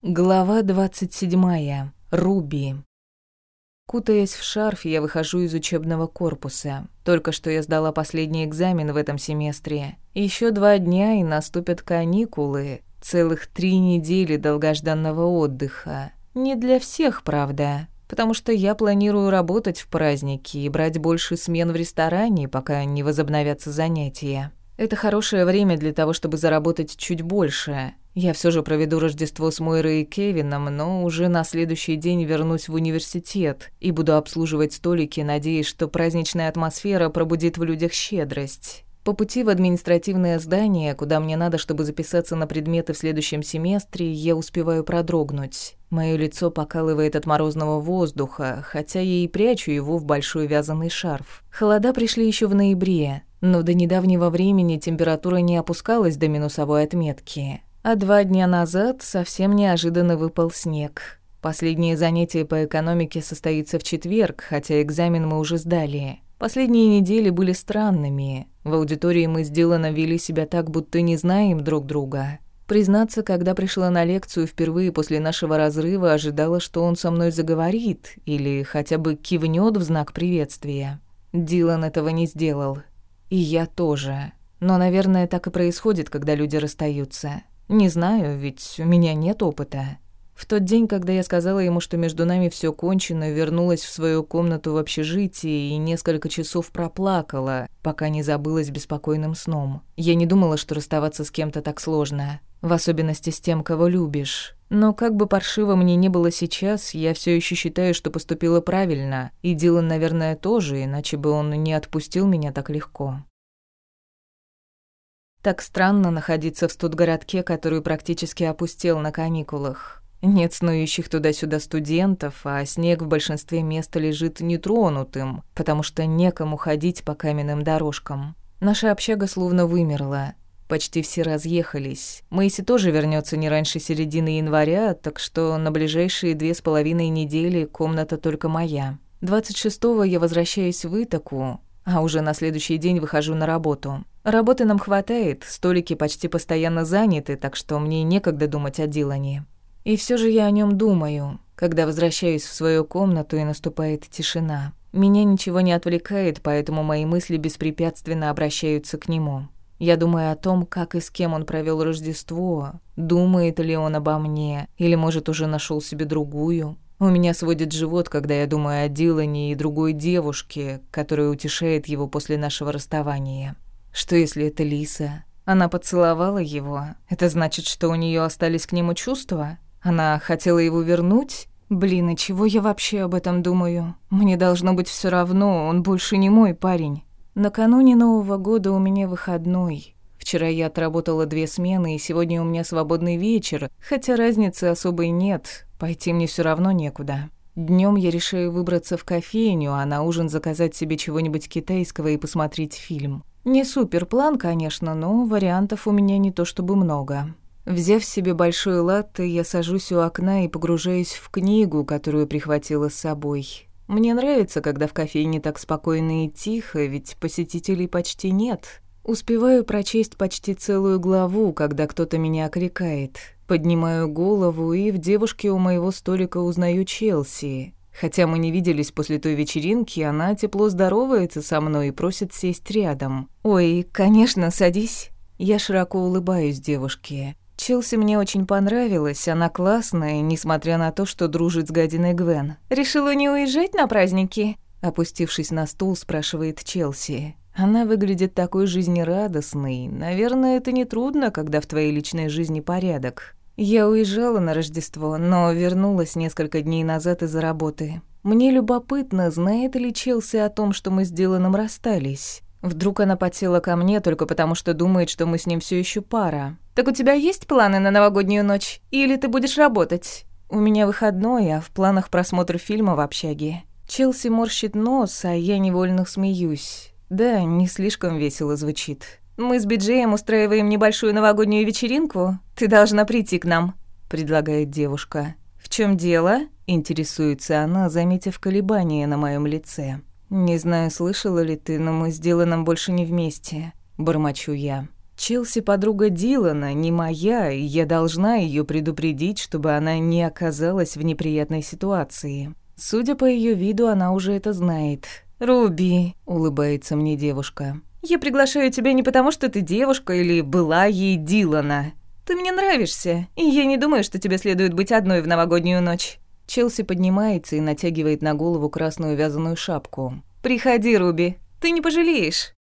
Глава 27. Руби. Кутаясь в шарф, я выхожу из учебного корпуса. Только что я сдала последний экзамен в этом семестре. Еще два дня и наступят каникулы. Целых три недели долгожданного отдыха. Не для всех, правда. Потому что я планирую работать в праздники и брать больше смен в ресторане, пока не возобновятся занятия. Это хорошее время для того, чтобы заработать чуть больше. Я все же проведу Рождество с Мойрой и Кевином, но уже на следующий день вернусь в университет и буду обслуживать столики, надеясь, что праздничная атмосфера пробудит в людях щедрость. По пути в административное здание, куда мне надо, чтобы записаться на предметы в следующем семестре, я успеваю продрогнуть. Моё лицо покалывает от морозного воздуха, хотя я и прячу его в большой вязаный шарф. Холода пришли еще в ноябре, но до недавнего времени температура не опускалась до минусовой отметки. А два дня назад совсем неожиданно выпал снег. Последнее занятие по экономике состоится в четверг, хотя экзамен мы уже сдали. Последние недели были странными. В аудитории мы с Диланом вели себя так, будто не знаем друг друга. Признаться, когда пришла на лекцию впервые после нашего разрыва, ожидала, что он со мной заговорит или хотя бы кивнет в знак приветствия. Дилан этого не сделал. И я тоже. Но, наверное, так и происходит, когда люди расстаются. Не знаю, ведь у меня нет опыта. В тот день, когда я сказала ему, что между нами все кончено, вернулась в свою комнату в общежитии и несколько часов проплакала, пока не забылась беспокойным сном. Я не думала, что расставаться с кем-то так сложно, в особенности с тем, кого любишь. Но как бы паршиво мне не было сейчас, я все еще считаю, что поступила правильно, и Дилан, наверное, тоже, иначе бы он не отпустил меня так легко. Так странно находиться в студгородке, который практически опустел на каникулах. Нет снующих туда-сюда студентов, а снег в большинстве мест лежит нетронутым, потому что некому ходить по каменным дорожкам. Наша общага словно вымерла. Почти все разъехались. Мэйси тоже вернется не раньше середины января, так что на ближайшие две с половиной недели комната только моя. 26-го я возвращаюсь в Итаку, а уже на следующий день выхожу на работу. Работы нам хватает, столики почти постоянно заняты, так что мне некогда думать о Дилане. И все же я о нем думаю, когда возвращаюсь в свою комнату и наступает тишина. Меня ничего не отвлекает, поэтому мои мысли беспрепятственно обращаются к нему. Я думаю о том, как и с кем он провел Рождество, думает ли он обо мне, или, может, уже нашел себе другую. У меня сводит живот, когда я думаю о Дилане и другой девушке, которая утешает его после нашего расставания. Что если это Лиса? Она поцеловала его. Это значит, что у нее остались к нему чувства? Она хотела его вернуть? Блин, и чего я вообще об этом думаю? Мне должно быть все равно, он больше не мой парень. Накануне Нового года у меня выходной. Вчера я отработала две смены, и сегодня у меня свободный вечер, хотя разницы особой нет, пойти мне все равно некуда. Днем я решаю выбраться в кофейню, а на ужин заказать себе чего-нибудь китайского и посмотреть фильм. Не супер план, конечно, но вариантов у меня не то чтобы много. Взяв себе большой латте, я сажусь у окна и погружаюсь в книгу, которую прихватила с собой. Мне нравится, когда в кофейне так спокойно и тихо, ведь посетителей почти нет. Успеваю прочесть почти целую главу, когда кто-то меня окликает. Поднимаю голову и в девушке у моего столика узнаю Челси. Хотя мы не виделись после той вечеринки, она тепло здоровается со мной и просит сесть рядом. «Ой, конечно, садись». Я широко улыбаюсь девушке. Челси мне очень понравилась, она классная, несмотря на то, что дружит с гадиной Гвен. «Решила не уезжать на праздники?» Опустившись на стул, спрашивает Челси. Она выглядит такой жизнерадостной. Наверное, это нетрудно, когда в твоей личной жизни порядок. Я уезжала на Рождество, но вернулась несколько дней назад из-за работы. Мне любопытно, знает ли Челси о том, что мы с Диланом расстались. Вдруг она подсела ко мне только потому, что думает, что мы с ним все еще пара. «Так у тебя есть планы на новогоднюю ночь? Или ты будешь работать?» «У меня выходной, а в планах просмотр фильма в общаге». Челси морщит нос, а я невольно смеюсь. Да, не слишком весело звучит. «Мы с Биджеем устраиваем небольшую новогоднюю вечеринку. Ты должна прийти к нам», — предлагает девушка. «В чем дело?» — интересуется она, заметив колебания на моем лице. «Не знаю, слышала ли ты, но мы с Диланом больше не вместе», — бормочу я. Челси подруга Дилана, не моя, и я должна ее предупредить, чтобы она не оказалась в неприятной ситуации. Судя по ее виду, она уже это знает. «Руби», — улыбается мне девушка. «Я приглашаю тебя не потому, что ты девушка или была ей Дилана. Ты мне нравишься, и я не думаю, что тебе следует быть одной в новогоднюю ночь». Челси поднимается и натягивает на голову красную вязаную шапку. «Приходи, Руби, ты не пожалеешь».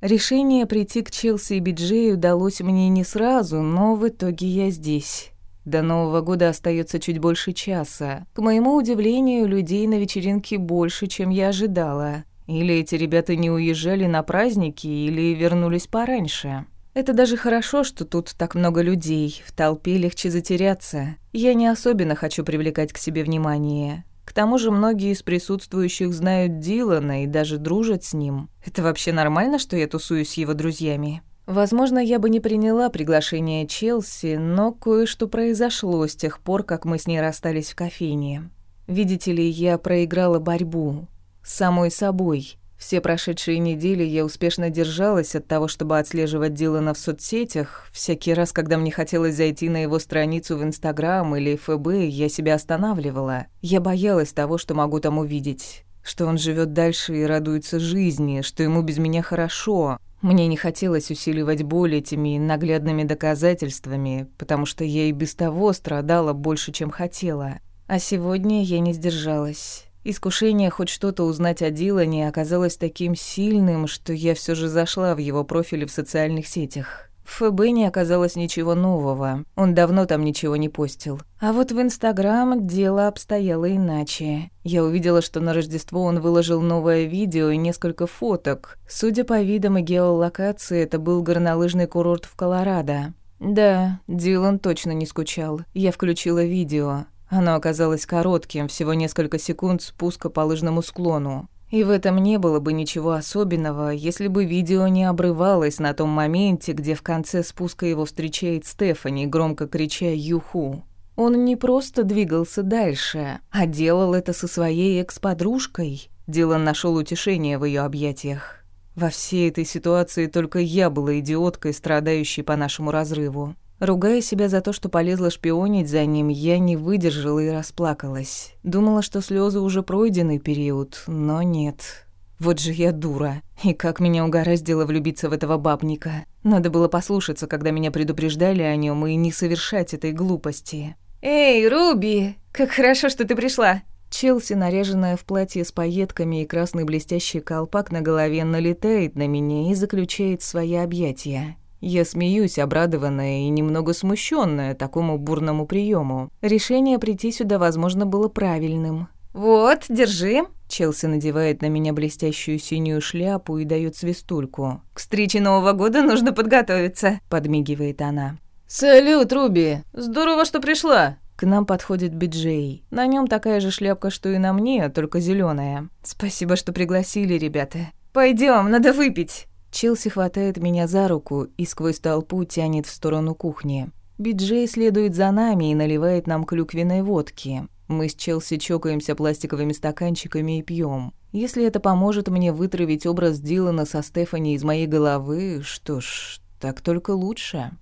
Решение прийти к Челси и Биджею далось мне не сразу, но в итоге я здесь. До Нового года остается чуть больше часа. К моему удивлению, людей на вечеринке больше, чем я ожидала. Или эти ребята не уезжали на праздники, или вернулись пораньше. Это даже хорошо, что тут так много людей, в толпе легче затеряться. Я не особенно хочу привлекать к себе внимание. К тому же многие из присутствующих знают Дилана и даже дружат с ним. Это вообще нормально, что я тусуюсь с его друзьями? Возможно, я бы не приняла приглашение Челси, но кое-что произошло с тех пор, как мы с ней расстались в кофейне. Видите ли, я проиграла борьбу. Самой собой. Все прошедшие недели я успешно держалась от того, чтобы отслеживать Дилана в соцсетях. Всякий раз, когда мне хотелось зайти на его страницу в Инстаграм или ФБ, я себя останавливала. Я боялась того, что могу там увидеть. Что он живет дальше и радуется жизни, что ему без меня хорошо. Мне не хотелось усиливать боль этими наглядными доказательствами, потому что я и без того страдала больше, чем хотела. А сегодня я не сдержалась. Искушение хоть что-то узнать о Дилане оказалось таким сильным, что я все же зашла в его профили в социальных сетях. В ФБ не оказалось ничего нового. Он давно там ничего не постил. А вот в Инстаграм дело обстояло иначе. Я увидела, что на Рождество он выложил новое видео и несколько фоток. Судя по видам и геолокации, это был горнолыжный курорт в Колорадо. Да, Дилан точно не скучал. Я включила видео. Оно оказалось коротким, всего несколько секунд спуска по лыжному склону. И в этом не было бы ничего особенного, если бы видео не обрывалось на том моменте, где в конце спуска его встречает Стефани, громко крича «Юху». Он не просто двигался дальше, а делал это со своей экс-подружкой. Дилан нашел утешение в ее объятиях. Во всей этой ситуации только я была идиоткой, страдающей по нашему разрыву. Ругая себя за то, что полезла шпионить за ним, я не выдержала и расплакалась. Думала, что слезы уже пройденный период, но нет. Вот же я дура. И как меня угораздило влюбиться в этого бабника. Надо было послушаться, когда меня предупреждали о нем, и не совершать этой глупости. «Эй, Руби! Как хорошо, что ты пришла!» Челси, наряженная в платье с пайетками и красный блестящий колпак на голове, налетает на меня и заключает свои объятия. Я смеюсь, обрадованная и немного смущенная такому бурному приему. Решение прийти сюда, возможно, было правильным. «Вот, держи». Челси надевает на меня блестящую синюю шляпу и дает свистульку. «К встрече Нового года нужно подготовиться», — подмигивает она. «Салют, Руби! Здорово, что пришла!» К нам подходит Биджей. На нем такая же шляпка, что и на мне, только зеленая. «Спасибо, что пригласили, ребята. Пойдем, надо выпить!» Челси хватает меня за руку и сквозь толпу тянет в сторону кухни. Биджей следует за нами и наливает нам клюквенной водки. Мы с Челси чокаемся пластиковыми стаканчиками и пьем. Если это поможет мне вытравить образ Дилана со Стефани из моей головы, что ж, так только лучше.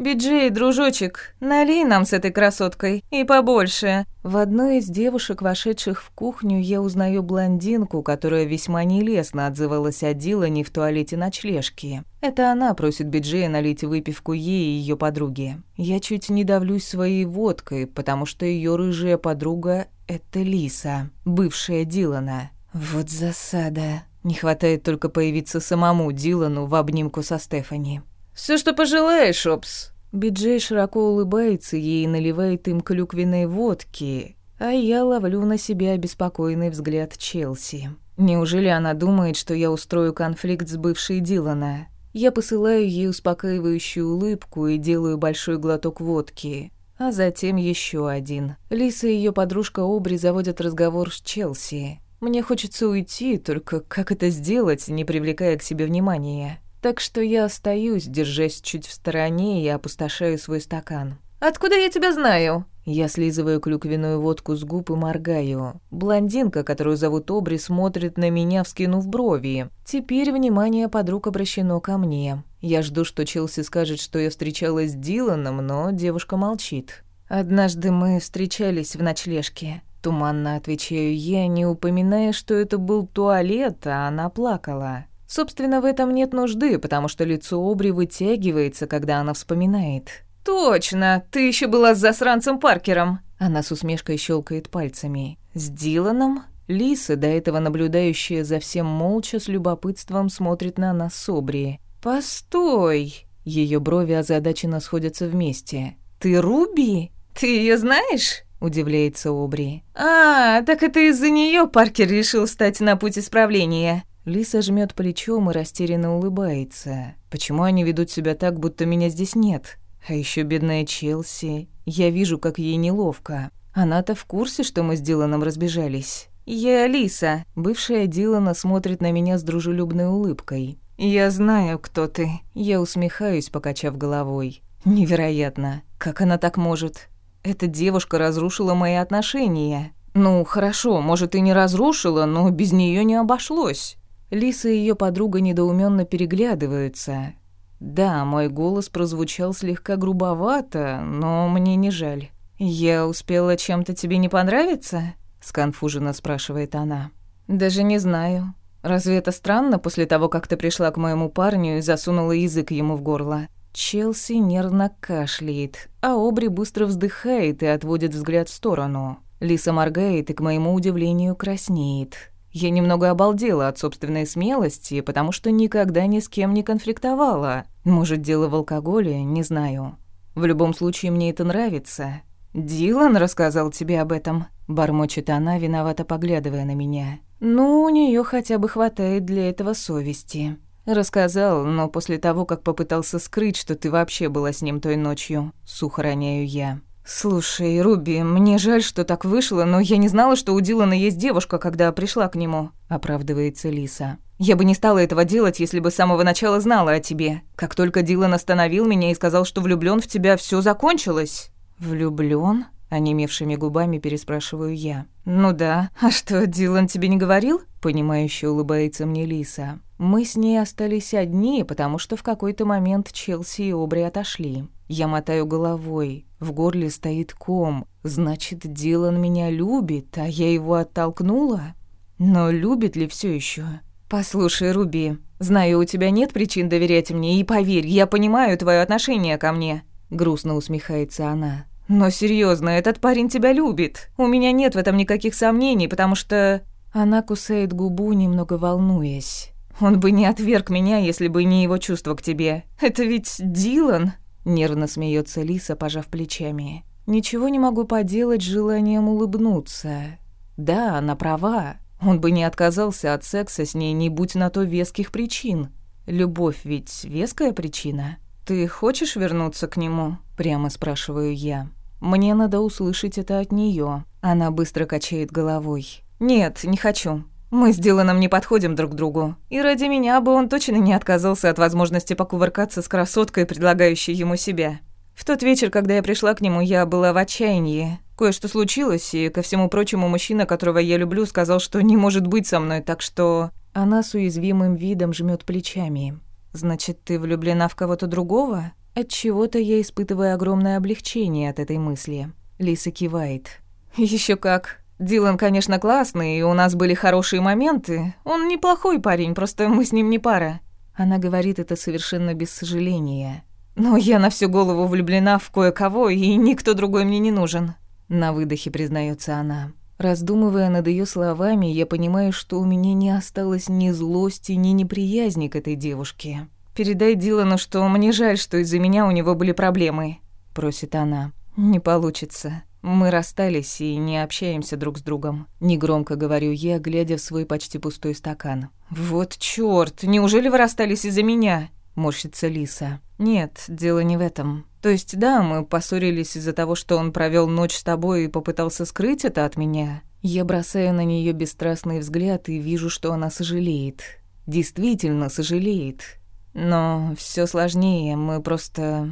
«Биджей, дружочек, налей нам с этой красоткой, и побольше». В одной из девушек, вошедших в кухню, я узнаю блондинку, которая весьма нелестно отзывалась о Дилане в туалете ночлежки. Это она просит Биджея налить выпивку ей и ее подруге. Я чуть не давлюсь своей водкой, потому что ее рыжая подруга — это Лиса, бывшая Дилана. Вот засада. Не хватает только появиться самому Дилану в обнимку со Стефани. Все, что пожелаешь, Опс». Биджей широко улыбается ей и наливает им клюквенной водки, а я ловлю на себя обеспокоенный взгляд Челси. Неужели она думает, что я устрою конфликт с бывшей Дилана? Я посылаю ей успокаивающую улыбку и делаю большой глоток водки, а затем еще один. Лиса и ее подружка Обри заводят разговор с Челси. Мне хочется уйти, только как это сделать, не привлекая к себе внимания? Так что я остаюсь, держась чуть в стороне и опустошаю свой стакан. «Откуда я тебя знаю?» Я слизываю клюквенную водку с губ и моргаю. Блондинка, которую зовут Обри, смотрит на меня, вскинув брови. Теперь внимание подруг обращено ко мне. Я жду, что Челси скажет, что я встречалась с Диланом, но девушка молчит. «Однажды мы встречались в ночлежке», — туманно отвечаю я, не упоминая, что это был туалет, а она плакала. Собственно, в этом нет нужды, потому что лицо Обри вытягивается, когда она вспоминает. «Точно, ты еще была с засранцем Паркером!» Она с усмешкой щелкает пальцами. «С Диланом?» Лиса, до этого наблюдающая за всем молча, с любопытством смотрит на нас с Обри. «Постой!» Ее брови озадаченно сходятся вместе. «Ты Руби? Ты ее знаешь?» Удивляется Обри. «А, так это из-за нее Паркер решил стать на путь исправления». Лиса жмет плечом и растерянно улыбается. «Почему они ведут себя так, будто меня здесь нет?» А еще бедная Челси. Я вижу, как ей неловко. Она-то в курсе, что мы с Диланом разбежались. «Я Алиса». Бывшая Дилана смотрит на меня с дружелюбной улыбкой. «Я знаю, кто ты». Я усмехаюсь, покачав головой. «Невероятно. Как она так может? Эта девушка разрушила мои отношения. Ну, хорошо, может, и не разрушила, но без нее не обошлось». Лиса и ее подруга недоуменно переглядываются. Да, мой голос прозвучал слегка грубовато, но мне не жаль. «Я успела чем-то тебе не понравиться?» — сконфуженно спрашивает она. «Даже не знаю. Разве это странно после того, как ты пришла к моему парню и засунула язык ему в горло?» Челси нервно кашляет, а Обри быстро вздыхает и отводит взгляд в сторону. Лиса моргает и, к моему удивлению, краснеет. Я немного обалдела от собственной смелости, потому что никогда ни с кем не конфликтовала. Может, дело в алкоголе, не знаю. В любом случае, мне это нравится. «Дилан рассказал тебе об этом?» Бормочет она, виновато поглядывая на меня. «Ну, у нее хотя бы хватает для этого совести». «Рассказал, но после того, как попытался скрыть, что ты вообще была с ним той ночью», — сухо роняю я. «Слушай, Руби, мне жаль, что так вышло, но я не знала, что у Дилана есть девушка, когда пришла к нему», — оправдывается Лиса. «Я бы не стала этого делать, если бы с самого начала знала о тебе. Как только Дилан остановил меня и сказал, что влюблён в тебя, всё закончилось». «Влюблён?» — онемевшими губами переспрашиваю я. «Ну да. А что, Дилан тебе не говорил?» — понимающе улыбается мне Лиса. Мы с ней остались одни, потому что в какой-то момент Челси и Обри отошли. Я мотаю головой. В горле стоит ком. Значит, Дилан меня любит, а я его оттолкнула? Но любит ли все еще? Послушай, Руби, знаю, у тебя нет причин доверять мне, и поверь, я понимаю твое отношение ко мне. Грустно усмехается она. Но серьезно, этот парень тебя любит. У меня нет в этом никаких сомнений, потому что... Она кусает губу, немного волнуясь. Он бы не отверг меня, если бы не его чувство к тебе. Это ведь Дилан. Нервно смеется Лиса, пожав плечами. Ничего не могу поделать с желанием улыбнуться. Да, она права. Он бы не отказался от секса с ней, не будь на то веских причин. Любовь ведь веская причина. Ты хочешь вернуться к нему? Прямо спрашиваю я. Мне надо услышать это от нее. Она быстро качает головой. Нет, не хочу. Мы с Диланом не подходим друг к другу. И ради меня бы он точно не отказался от возможности покувыркаться с красоткой, предлагающей ему себя. В тот вечер, когда я пришла к нему, я была в отчаянии. Кое-что случилось, и, ко всему прочему, мужчина, которого я люблю, сказал, что не может быть со мной, так что... Она с уязвимым видом жмет плечами. «Значит, ты влюблена в кого-то другого?» От чего то я испытываю огромное облегчение от этой мысли. Лиса кивает. Еще как. Дилан, конечно, классный, и у нас были хорошие моменты. Он неплохой парень, просто мы с ним не пара. Она говорит это совершенно без сожаления. Но я на всю голову влюблена в кое-кого, и никто другой мне не нужен. На выдохе признается она. Раздумывая над ее словами, я понимаю, что у меня не осталось ни злости, ни неприязни к этой девушке. «Передай Дилану, что мне жаль, что из-за меня у него были проблемы», — просит она. «Не получится. Мы расстались и не общаемся друг с другом. Негромко говорю я, глядя в свой почти пустой стакан. Вот чёрт, неужели вы расстались из-за меня? Морщится Лиса. Нет, дело не в этом. То есть, да, мы поссорились из-за того, что он провёл ночь с тобой и попытался скрыть это от меня. Я бросаю на неё бесстрастный взгляд и вижу, что она сожалеет. Действительно сожалеет. Но всё сложнее, мы просто...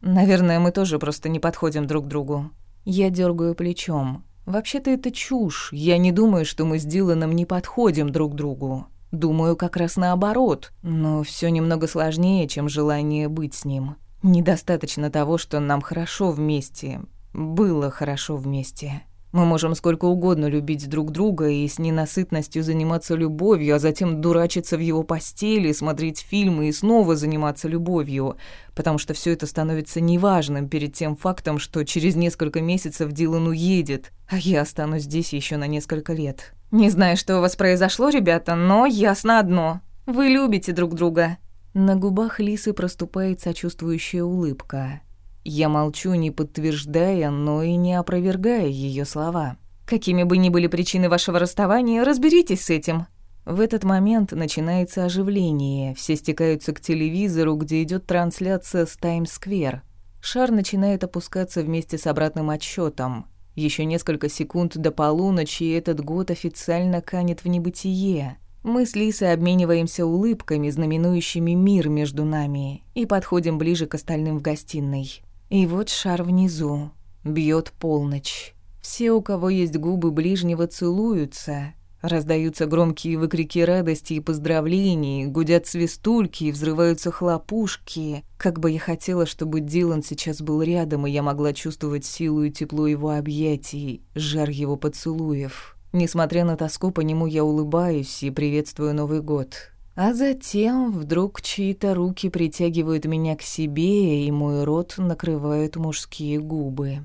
Наверное, мы тоже просто не подходим друг другу. Я дергаю плечом. Вообще-то это чушь. Я не думаю, что мы с Диланом не подходим друг другу. Думаю, как раз наоборот. Но все немного сложнее, чем желание быть с ним. Недостаточно того, что нам хорошо вместе. Было хорошо вместе. Мы можем сколько угодно любить друг друга и с ненасытностью заниматься любовью, а затем дурачиться в его постели, смотреть фильмы и снова заниматься любовью, потому что все это становится неважным перед тем фактом, что через несколько месяцев Дилан уедет, а я останусь здесь еще на несколько лет. Не знаю, что у вас произошло, ребята, но ясно одно. Вы любите друг друга. На губах Лисы проступает сочувствующая улыбка. Я молчу, не подтверждая, но и не опровергая ее слова. «Какими бы ни были причины вашего расставания, разберитесь с этим». В этот момент начинается оживление. Все стекаются к телевизору, где идет трансляция с Таймс-сквер. Шар начинает опускаться вместе с обратным отсчетом. Еще несколько секунд до полуночи, и этот год официально канет в небытие. Мы с Лисой обмениваемся улыбками, знаменующими мир между нами, и подходим ближе к остальным в гостиной. И вот шар внизу. Бьет полночь. Все, у кого есть губы ближнего, целуются. Раздаются громкие выкрики радости и поздравлений, гудят свистульки и взрываются хлопушки. Как бы я хотела, чтобы Дилан сейчас был рядом, и я могла чувствовать силу и тепло его объятий, жар его поцелуев. Несмотря на тоску по нему, я улыбаюсь и приветствую Новый год. А затем вдруг чьи-то руки притягивают меня к себе, и мой рот накрывают мужские губы.